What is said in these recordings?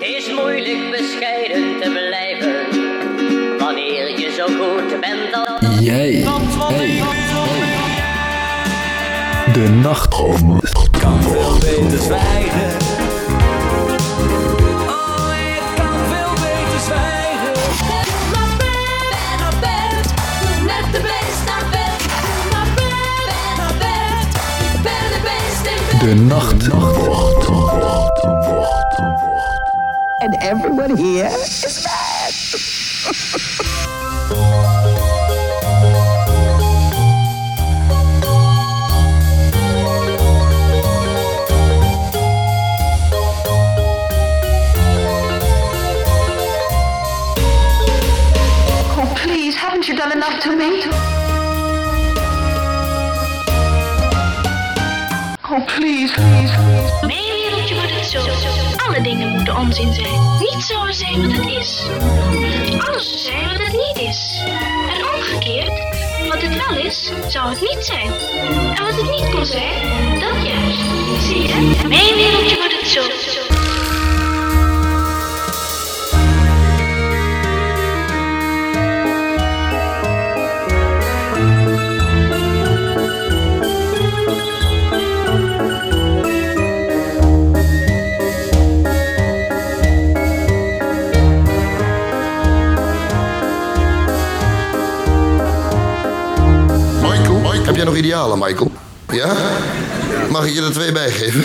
is moeilijk bescheiden te blijven wanneer je zo goed bent als. Jij, hey, De nacht. kan veel beter zwijgen. Oh, ik kan veel beter zwijgen. Naar bed, de beest naar bed. Naar bed, naar bed, ik ben de beest in bed. De nacht. Everyone here is mad. Oh, please, haven't you done enough to me? Oh, please, please, please. Zo. Alle dingen moeten onzin zijn. Niet zoals zijn wat het is. Alles zijn wat het niet is. En omgekeerd, wat het wel is, zou het niet zijn. En wat het niet kon zijn, dat juist. Zie je? Mijn wereldje wordt het zo. Michael? Ja? Mag ik je er twee bij geven?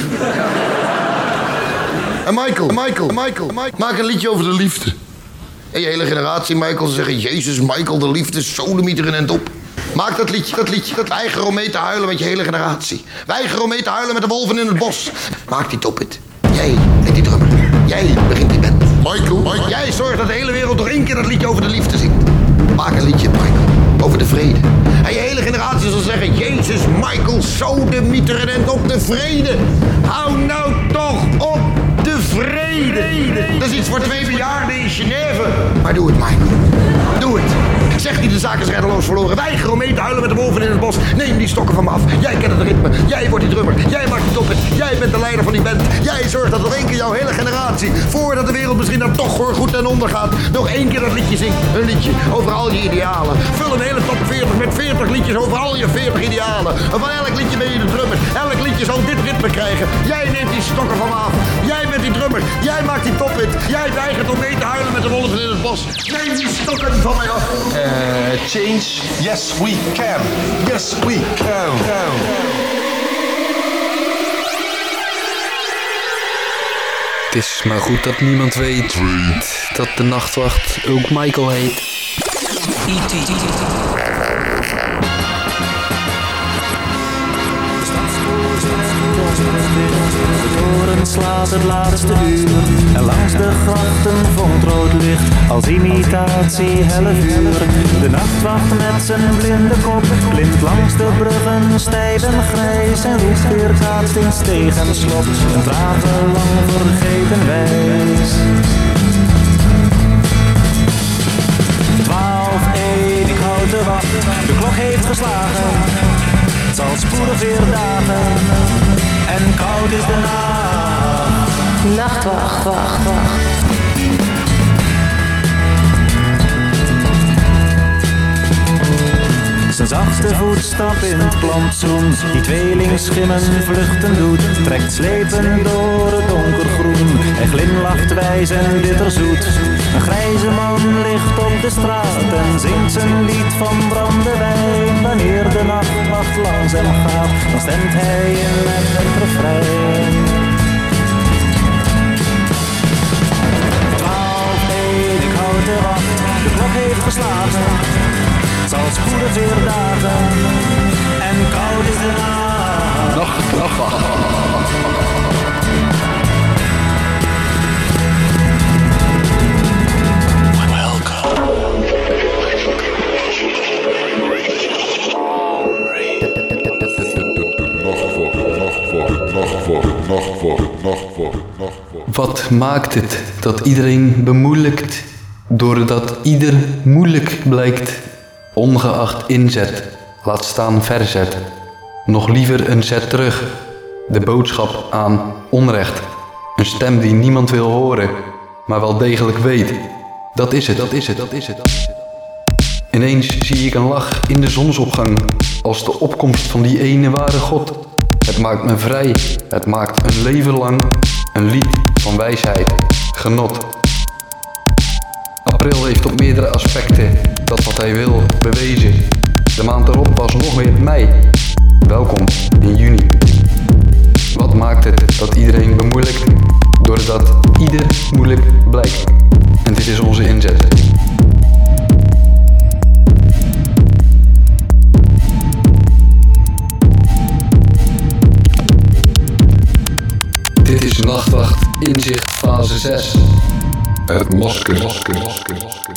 En Michael, Michael, Michael, Michael, maak een liedje over de liefde. En je hele generatie, Michael, ze zeggen... Jezus, Michael, de liefde, sodemieter en op. Maak dat liedje, dat liedje. Dat weiger om mee te huilen met je hele generatie. Weiger om mee te huilen met de wolven in het bos. Maak die toppet. Jij bent die drummer. Jij begint die band. Michael, Michael. Jij zorgt dat de hele wereld nog één keer dat liedje over de liefde zingt. Maak een liedje, Michael, over de vrede. En je hele generatie zal zeggen... Jezus, Michael, sodemieter en op de vrede. Hou nou toch op de vrede. Dat is iets voor twee bejaarden in Genève. Maar doe het, Michael. Doe het. Zeg niet de zaak is reddeloos verloren. Weiger om mee te huilen met de wolven in het bos. Neem die stokken van me af. Jij kent het ritme. Jij wordt die drummer. Jij maakt die toppen. Jij bent de leider van die band. Jij zorgt dat nog één keer jouw hele generatie... voordat de wereld misschien dan toch voor goed ten onder gaat... nog één keer dat liedje zingt. Een liedje over al je idealen. Vul een hele top 40 met 40 liedjes over al je 40 idealen. En van elk liedje ben je de drummer. Elk liedje zal dit ritme krijgen. Jij neemt die stokken van me af. Jij weigert om mee te huilen met de wolven in het bos. Neem die stokken van mij af. change? Yes, we can. Yes, we can. Het is maar goed dat niemand weet dat de nachtwacht ook Michael heet. Slaat het laatste uur. En langs de grachten vonkt rood licht Als imitatie helle vuur De nachtwacht met zijn blinde kop Klimt langs de bruggen stijf en grijs En roept weer kaatst in steeg en slot. Een lang vergeten wijs. Twaalf, één, ik houd de wacht. De klok heeft geslagen. Het zal spoedig weer dagen. En koud is de nacht Nachtwacht, wacht, wacht. Zijn zachte voetstap in het plantsoen Die tweelingschimmen vluchten doet Trekt slepen door het donkergroen En glimlacht wijs en bitterzoet Een grijze man ligt op de straat En zingt zijn lied van brandewijn. Wanneer de nachtwacht langzaam gaat Dan stemt hij in met het refrein ik houd de klok heeft geslagen. Het zal spoedig weer dagen. En koud is de nacht. Wat maakt het dat iedereen bemoeilijkt doordat ieder moeilijk blijkt? Ongeacht inzet, laat staan verzet. Nog liever een zet terug. De boodschap aan onrecht. Een stem die niemand wil horen. maar wel degelijk weet. Dat is het, dat is het, dat is het. Dat is het. Ineens zie ik een lach in de zonsopgang, als de opkomst van die ene ware God. Het maakt me vrij, het maakt een leven lang een lied van wijsheid, genot. April heeft op meerdere aspecten dat wat hij wil bewezen. De maand erop was nog weer mei. Welkom in juni. Wat maakt het dat iedereen bemoeilijkt? Doordat ieder moeilijk blijkt. En dit is onze inzet. Dit is Nachtwacht Inzicht fase 6. Het masker, masker, masker, masker.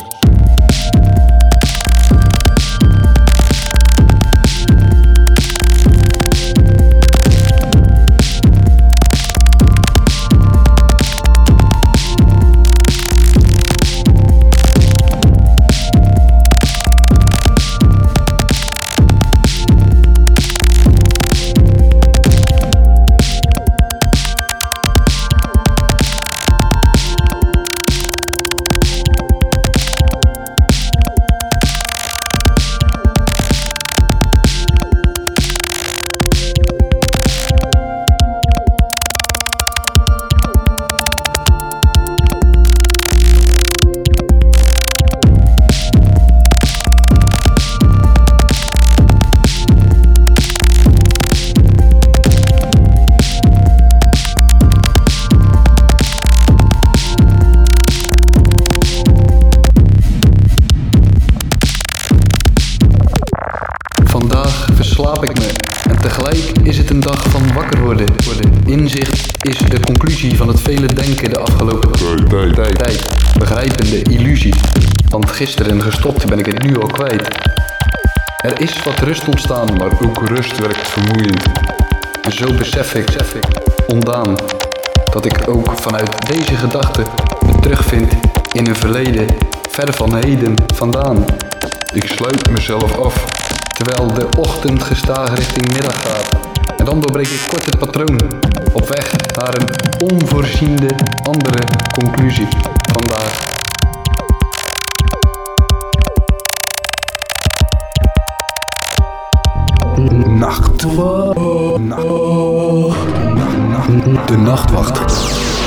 Ik me en tegelijk is het een dag van wakker worden. worden. Inzicht is de conclusie van het vele denken de afgelopen Tijd, tijd. tijd. Begrijpende illusie. Want gisteren gestopt ben ik het nu al kwijt. Er is wat rust ontstaan, maar ook rust werkt vermoeiend. En zo besef ik, besef ik ondaan, dat ik ook vanuit deze gedachte me terugvind in een verleden ver van heden vandaan. Ik sluit mezelf af. Terwijl de ochtend gestaag richting middag gaat. En dan doorbreek ik kort het patroon. Op weg naar een onvoorziende andere conclusie. Vandaag. Nacht. De nachtwacht.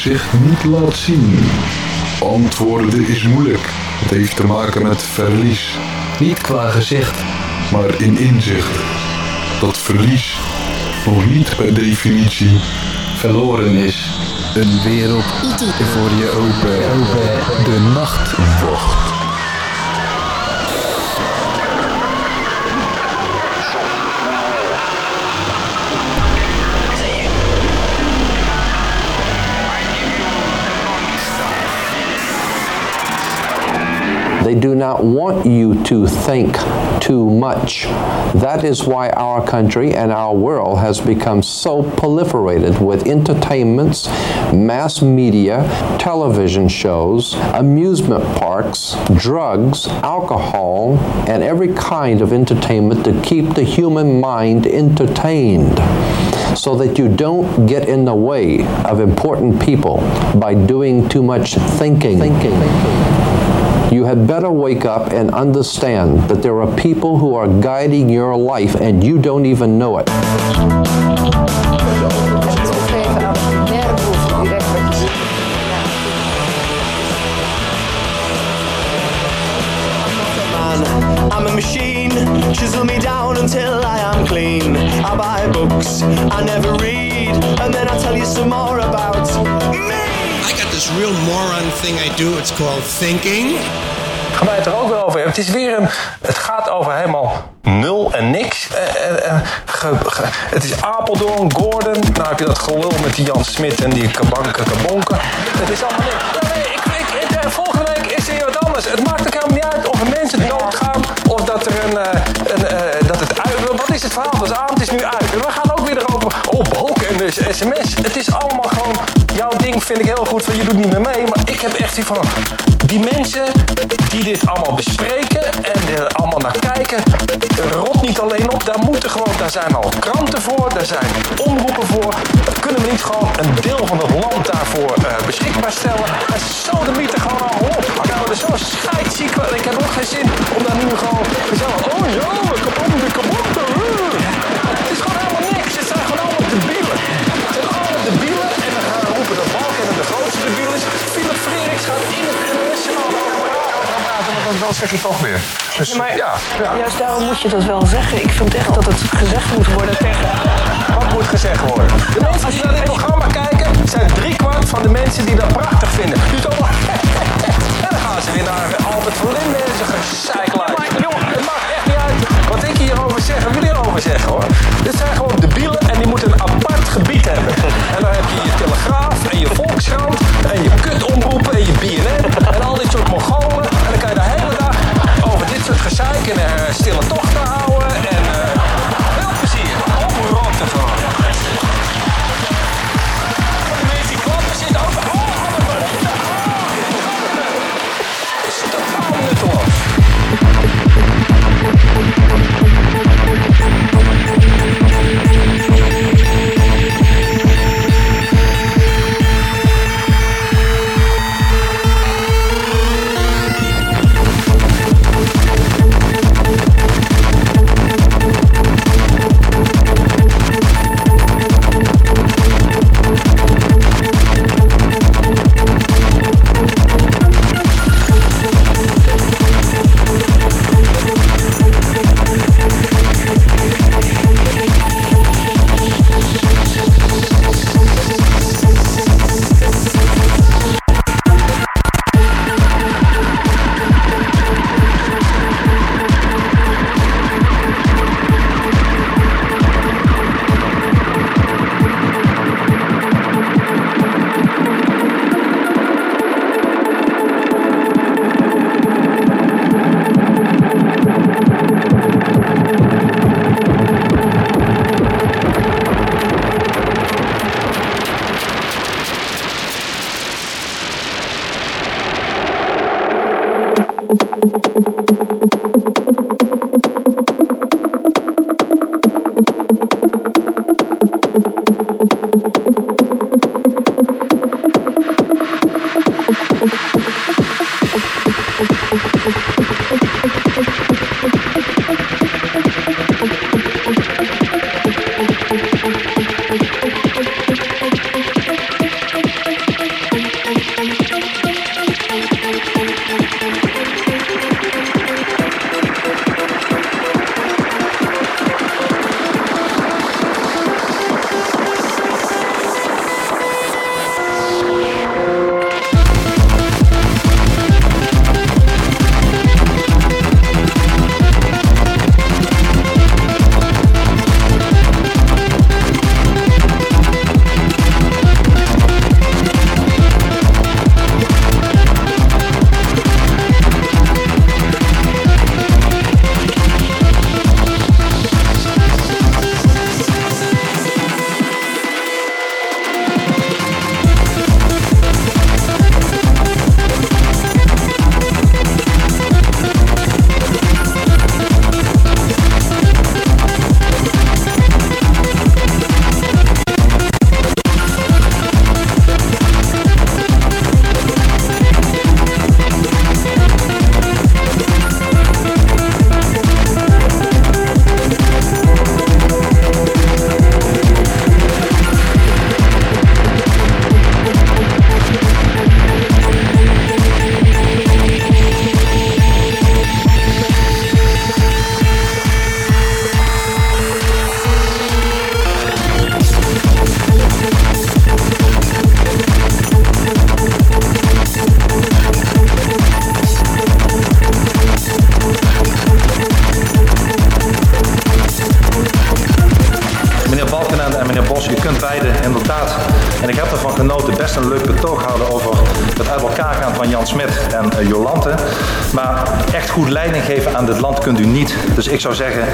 Gezicht niet laat zien? Antwoorden is moeilijk. Het heeft te maken met verlies. Niet qua gezicht. Maar in inzicht. Dat verlies nog niet per definitie verloren is. Een wereld voor je open. De nachtwacht. They do not want you to think too much. That is why our country and our world has become so proliferated with entertainments, mass media, television shows, amusement parks, drugs, alcohol, and every kind of entertainment to keep the human mind entertained so that you don't get in the way of important people by doing too much thinking. thinking. You had better wake up and understand that there are people who are guiding your life and you don't even know it. I'm a machine, chisel me down until I am clean. I buy books, I never read, and then I tell you some more about. I got this real moron thing I do. It's called thinking. Gaan wij het er ook weer over hebben. Het is weer een. Het gaat over helemaal nul en niks. Eh, eh, eh, het is Apeldoorn, Gordon. Nou heb je dat gelul met die Jan Smit en die kabanken, kabonken. Het is allemaal niks. Nee, ik, eh, volgende week is er weer wat anders. Het maakt ook helemaal niet uit of mensen doodgaan. Of dat er een. eh, een eh, dat het uit. Wat is het verhaal? De avond is nu uit. We gaan Oh, balken en dus sms. Het is allemaal gewoon. Jouw ding vind ik heel goed van je doet niet meer mee. Maar ik heb echt die van. Die mensen die dit allemaal bespreken en er allemaal naar kijken, rot niet alleen op. Daar moeten gewoon, daar zijn al kranten voor, daar zijn omroepen voor. Kunnen we niet gewoon een deel van het land daarvoor eh, beschikbaar stellen? En zo de mythe gewoon al op. Dan worden zo scheidziek. En ik heb ook geen zin om daar nu gewoon te zeggen, oh ja, kabonde, kabonde. Dan- zeg je toch weer. Dus Ja, maar ja, ja. juist daarom moet je dat wel zeggen. Ik vind echt dat het gezegd moet worden tegen... Wat moet gezegd worden? De mensen die naar dit programma kijken, zijn driekwart van de mensen die dat prachtig vinden. Dus allemaal... En dan gaan ze weer naar Albert van Linden en ze gezeikluid. Jongen, het maakt echt niet uit wat ik hierover zeg en wie hierover zeg hoor. Dit zijn gewoon debielen en die moeten een apart gebied hebben. En dan heb je je Telegraaf en je Volkskrant en je kutomroepen en je BNN en al dit soort mongolen. En dan kan je de hele soort gezeik en eh, stille tochten houden en eh veel plezier. Oprotten gewoon. De mensen die klappen zitten ook. Oh, Het is totaal nutteloos. Ik zou zeggen,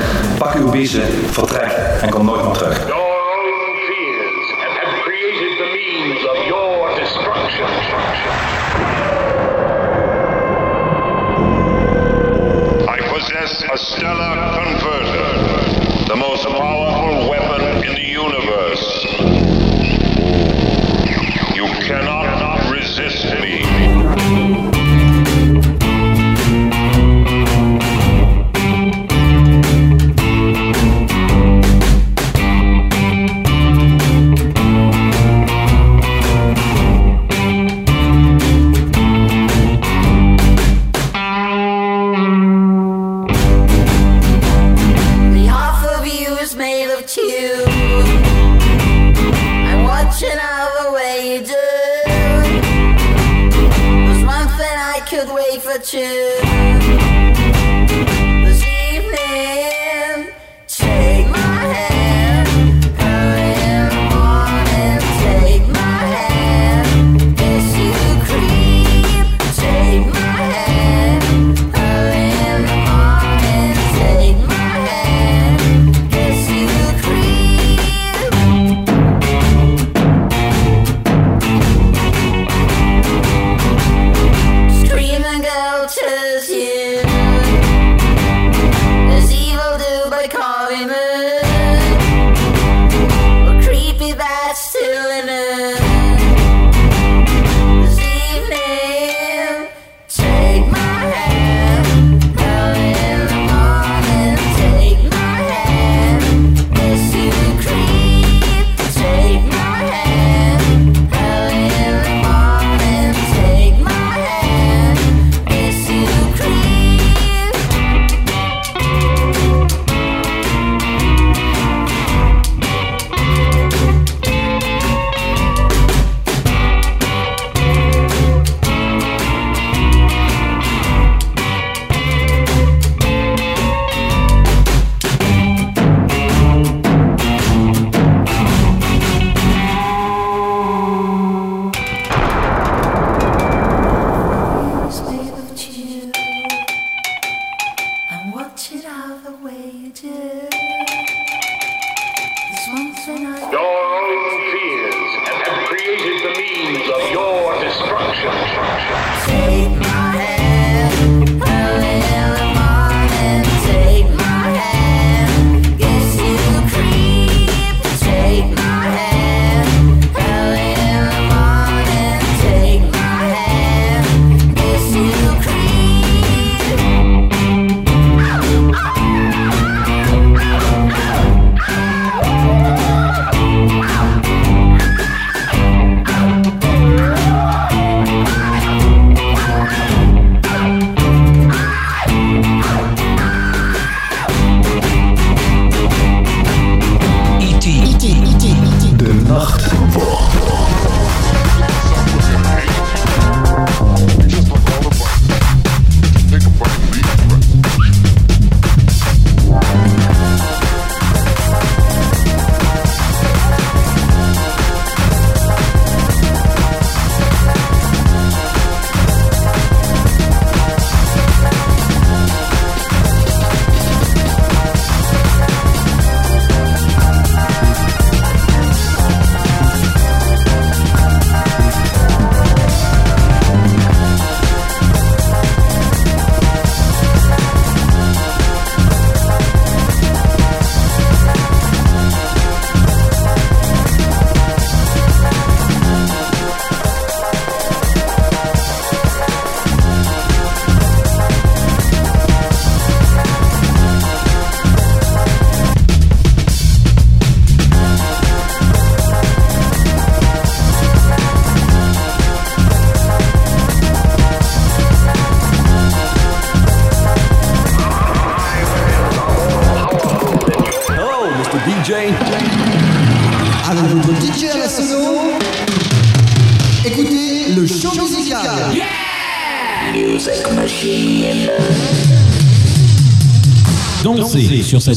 touch it.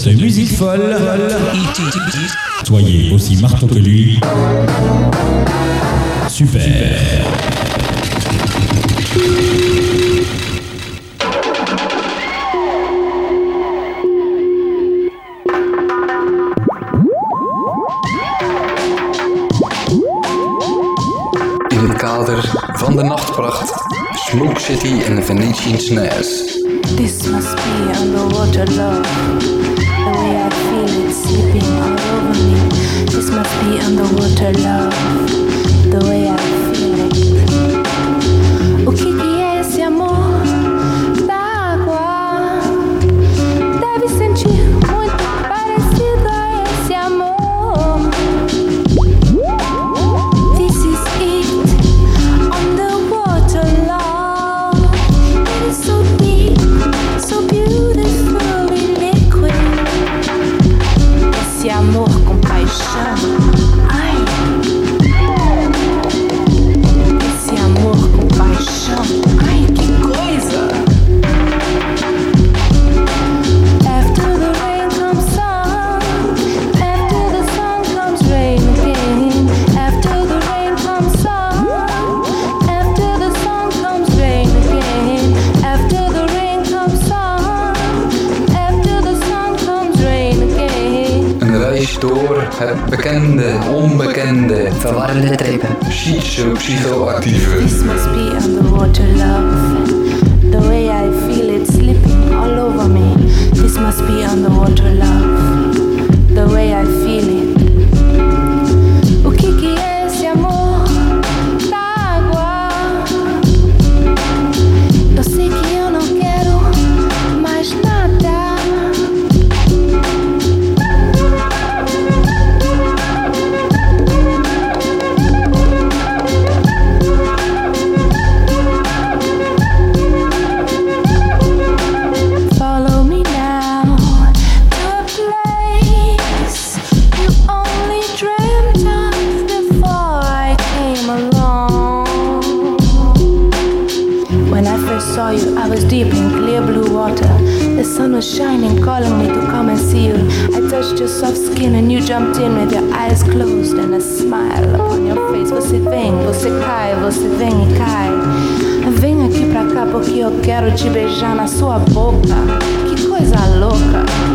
De musique folle. Soyez aussi marteau que lui. Super. In het kader van de nachtpracht, Smoke City en de Venetian Snares. This must be underwater love. underwater love the way I door het bekende, onbekende, verwarrende trippen. Psycho, psychoactieve. This must be underwater love. The way I feel it slipping all over me. This must be underwater love. The way I feel it. shining, calling me to come and see you. I touched your soft skin and you jumped in with your eyes closed and a smile upon your face. Você vem, você cai, você vem e cai. Vem aqui pra cá porque eu quero te beijar na sua boca. Que coisa louca!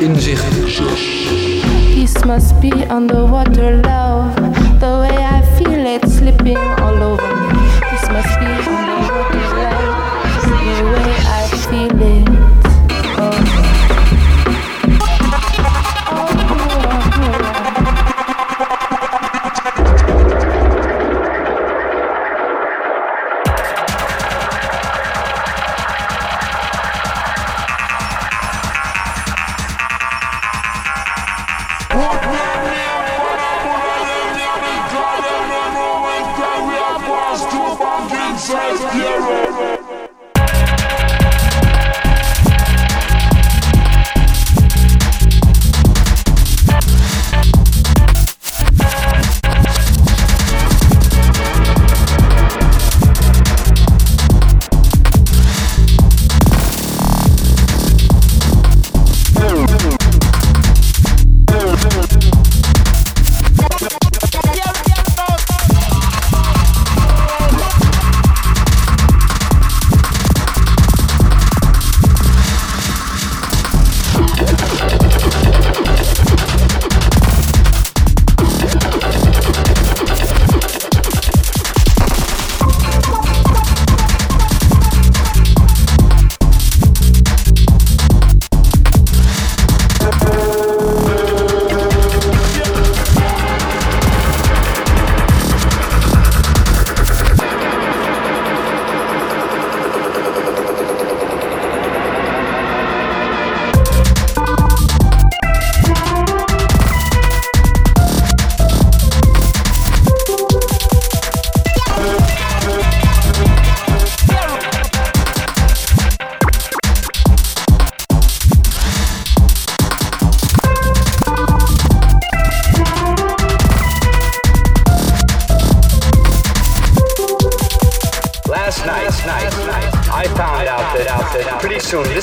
inzicht. Peace must be underwater love. The way I feel it slipping.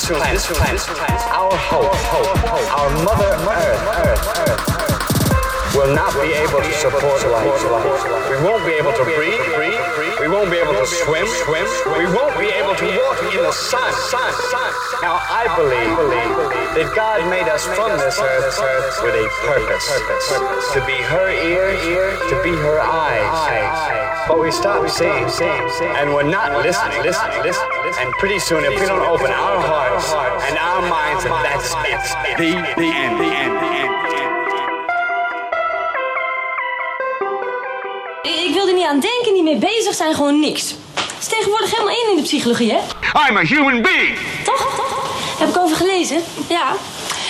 Pretty soon this planet, that God made us from this earth, with a purpose, to be her ear, ear, to be her eyes. But we stop seeing, seeing, and we're not listening, listening, listening. And pretty soon, if we don't open our hearts and our minds, and that's it, the, the end, the end, the end. Ik wil er niet aan denken, niet mee bezig zijn, gewoon niks. Het is tegenwoordig helemaal in in de psychologie, hè? I'm a human being. Toch? Toch? Heb ik over gelezen? Ja.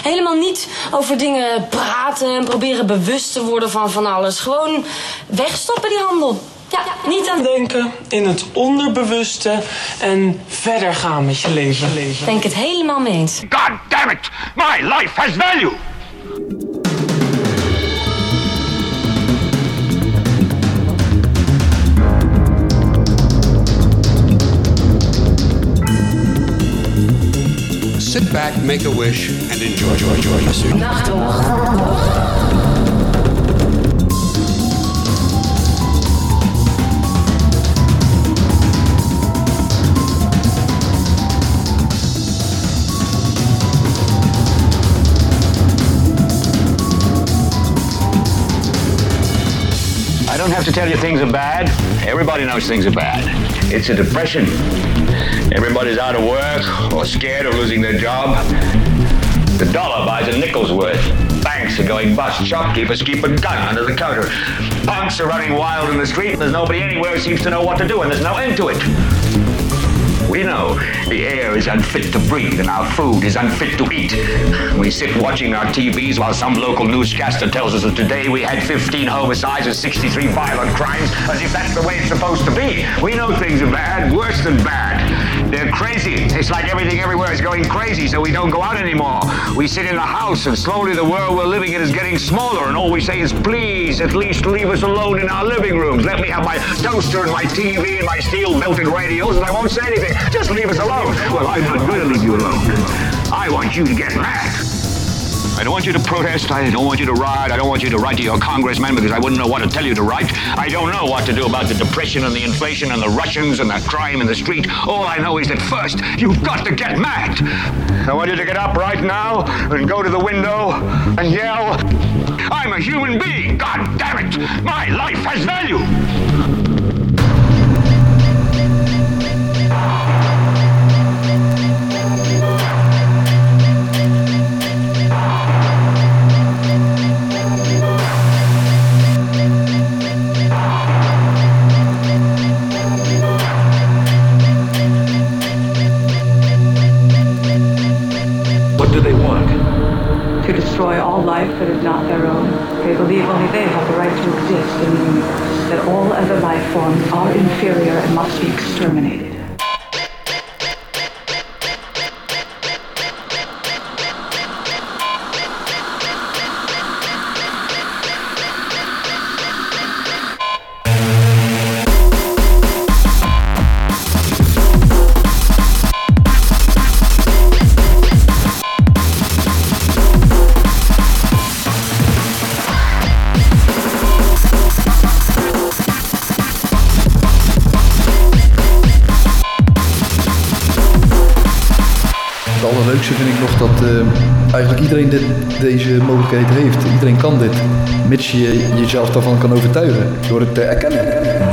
Helemaal niet over dingen praten en proberen bewust te worden van van alles. Gewoon wegstoppen die handel. Ja, niet aan Denken in het onderbewuste en verder gaan met je leven. Denk het helemaal mee eens. God damn it! My life has value! Make a wish, and enjoy. enjoy, enjoy. I don't have to tell you things are bad. Everybody knows things are bad. It's a depression. Everybody's out of work or scared of losing their job. The dollar buys a nickel's worth. Banks are going bust. Shopkeepers keep a gun under the counter. Punks are running wild in the street. And there's nobody anywhere who seems to know what to do, and there's no end to it. We know the air is unfit to breathe and our food is unfit to eat. We sit watching our TVs while some local newscaster tells us that today we had 15 homicides and 63 violent crimes, as if that's the way it's supposed to be. We know things are bad, worse than bad. They're crazy. It's like everything everywhere is going crazy, so we don't go out anymore. We sit in the house, and slowly the world we're living in is getting smaller, and all we say is, please, at least leave us alone in our living rooms. Let me have my toaster and my TV and my steel belted radios, and I won't say anything. Just leave us alone. Well, I'm not going to leave you alone. I want you to get mad. I don't want you to protest. I don't want you to riot. I don't want you to write to your congressman because I wouldn't know what to tell you to write. I don't know what to do about the depression and the inflation and the Russians and the crime in the street. All I know is that first, you've got to get mad. I want you to get up right now and go to the window and yell, I'm a human being. God damn it. My life has value. Allerleukste vind ik nog dat eh, eigenlijk iedereen dit, deze mogelijkheid heeft. Iedereen kan dit, mits je jezelf daarvan kan overtuigen door het te erkennen.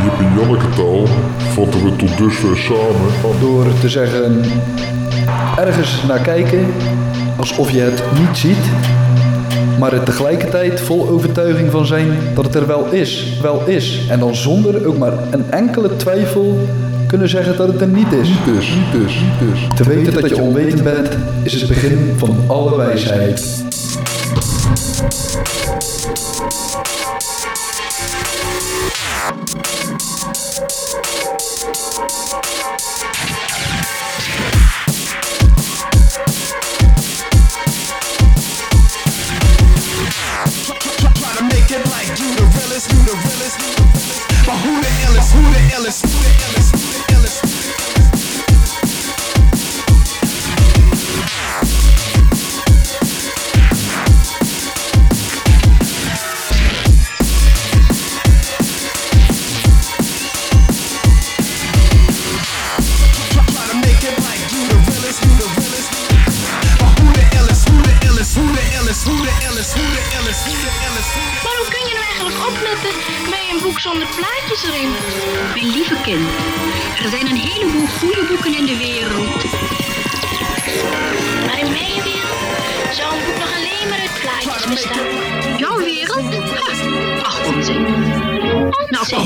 Jip en Janneke taal vatten we tot dusver samen. Door te zeggen, ergens naar kijken alsof je het niet ziet, maar er tegelijkertijd vol overtuiging van zijn dat het er wel is, wel is. En dan zonder ook maar een enkele twijfel kunnen zeggen dat het er niet is. Niet is, niet is, niet is. Te weten dat je onwetend bent is het begin van alle wijsheid. But who the illest, who the illest? Maar hoe kun je nou eigenlijk opletten bij een boek zonder plaatjes erin? Mijn lieve kind, er zijn een heleboel goede boeken in de wereld. Maar in mijn wereld zou een boek nog alleen maar uit plaatjes bestaan. Jouw wereld? Ha, ach, onzin. Onzin.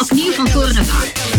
Opnieuw van voren af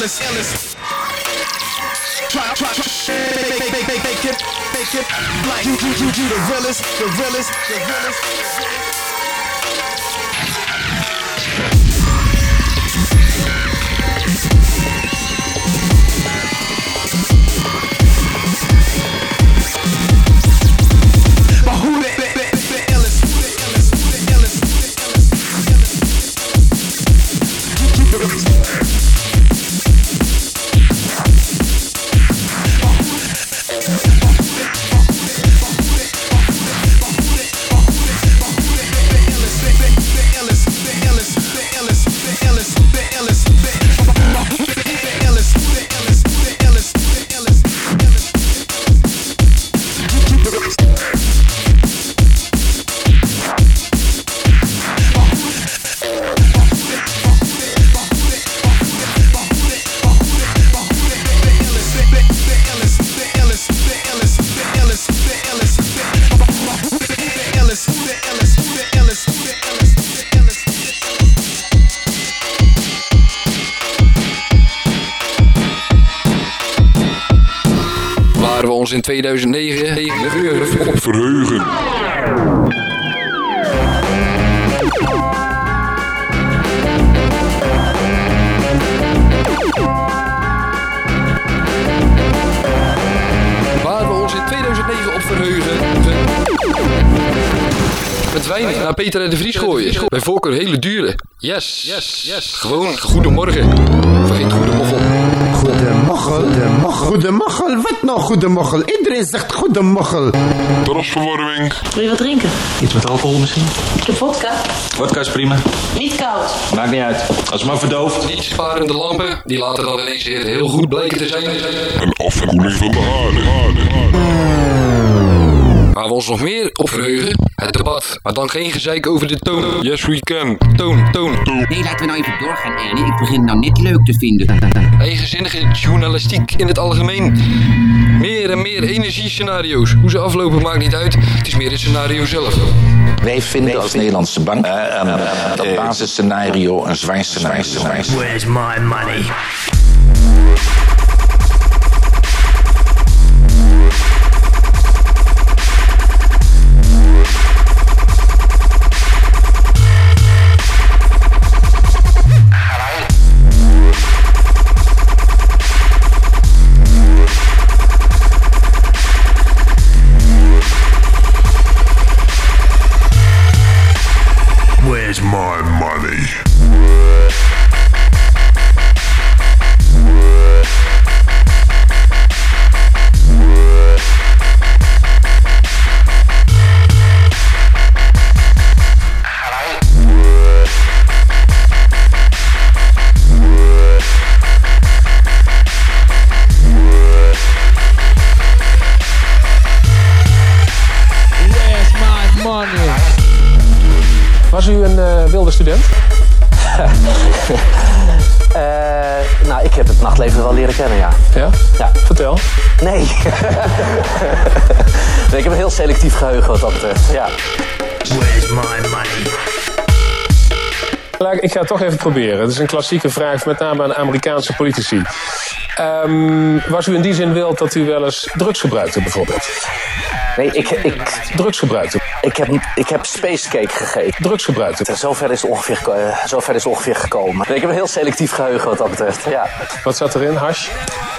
illest, illest? Try, try, try, make, make, make, make it, make it. Like you, you, you, you the realest, the realest, the realest. But in 2009 op verheugen. Waar we ons in 2009 op verheugen. Verdwijnen naar Peter en de Vries gooien. Bij voorkeur hele dure. Yes, yes, yes. Gewoon goedemorgen. Vergeet goedemorgen. Goedemorgen, goedemorgen, goedemorgen. Wat nou goedemorgen? Iedereen zegt goedemorgen. Terrasverwarming. Wil je wat drinken? Iets met alcohol misschien? Ik heb vodka. Vodka is prima. Niet koud. Maakt niet uit. Als het maar verdooft. Niet sparende lampen, die laten dan ineens weer heel goed blijken te zijn. Een afkoeling van de aarde. Waar we ons nog meer op verheugen, het debat. Maar dan geen gezeik over de toon. Yes, we can. Toon, toon. Nee, laten we nou even doorgaan, Ernie. Ik begin het nou net leuk te vinden. Eigenzinnige journalistiek in het algemeen. Meer en meer energiescenario's. Hoe ze aflopen maakt niet uit. Het is meer het scenario zelf. Wij vinden als Nederlandse bank eh, ehm, dat basisscenario een zwaar scenario is. Where's my money? Ga het toch even proberen. Het is een klassieke vraag, met name aan Amerikaanse politici. Ehm, was u in die zin wild dat u wel eens drugs gebruikte, bijvoorbeeld? Nee, ik, ik, Drugs gebruikte? ik, heb, ik heb spacecake gegeten. Drugs gebruikte? Zover is het ongeveer, eh, zover is het ongeveer gekomen. Nee, ik heb een heel selectief geheugen wat dat betreft, ja. Wat zat erin? Hash?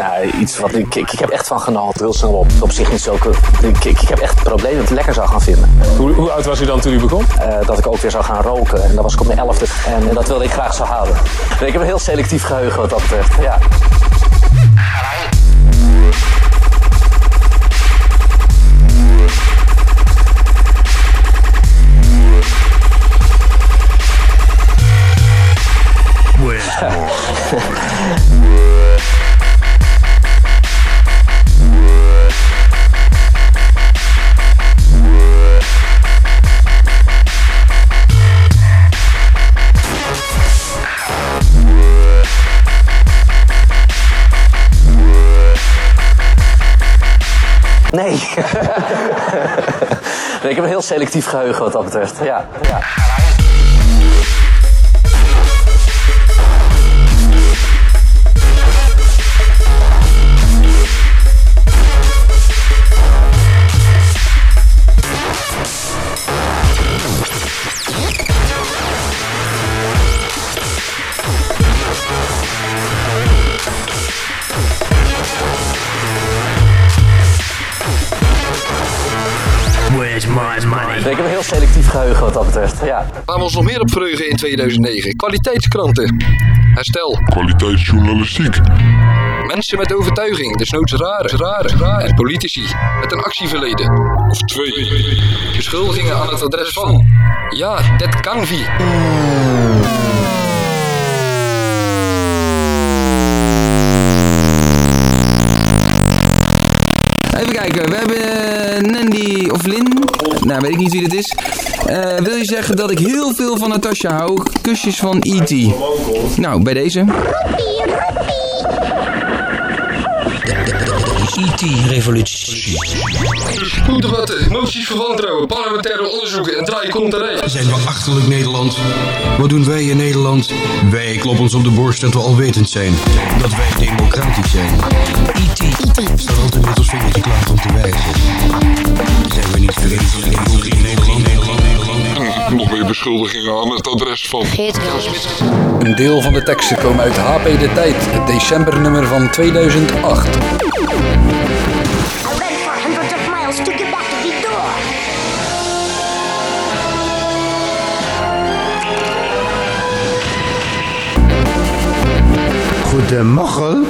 Nou, iets wat ik, ik, ik heb echt van genoten, heel snel op. Op zich niet zo... Ik, ik, ik heb echt het probleem dat ik het lekker zou gaan vinden. Hoe, hoe oud was u dan toen u begon? Eh, dat ik ook weer zou gaan roken. En dat was ik op mijn elfde. En, en dat wilde ik graag zo houden. Nee, ik heb een heel selectief geheugen wat dat betreft, ja. Ik heb een heel selectief geheugen wat dat betreft, ja. ja. Geheugen wat dat betreft, ja. Waar we ons nog meer op verheugen in 2009. Kwaliteitskranten. Herstel. Kwaliteitsjournalistiek. Mensen met overtuiging, desnoods rare, rare, rare. En politici met een actieverleden. Of twee. Beschuldigingen aan het adres van. Ja, dat kan wie. Even kijken, we hebben eh, Nandy of Lin. Nou, weet ik niet wie dit is. Eh, wil je zeggen dat ik heel veel van Natasha hou? Kusjes van E.T. Nou, bij deze. IT-revolutie. Spoeddebatten, moties voor wantrouwen, parlementaire onderzoeken en draaikonterij. Zijn we achterlijk Nederland? Wat doen wij in Nederland? Wij kloppen ons op de borst dat we alwetend zijn. Dat wij democratisch zijn. Staat altijd met ons vingertje klaar om te wijzen. Zijn we niet verenigd in Nederland, Nederland, Nederland, Nederland? Nog meer beschuldigingen aan het adres van. Een deel van de teksten komen uit HP De Tijd, het decembernummer van 2008. I ran for hundreds of miles to get back to Vidor. Goedemorgen.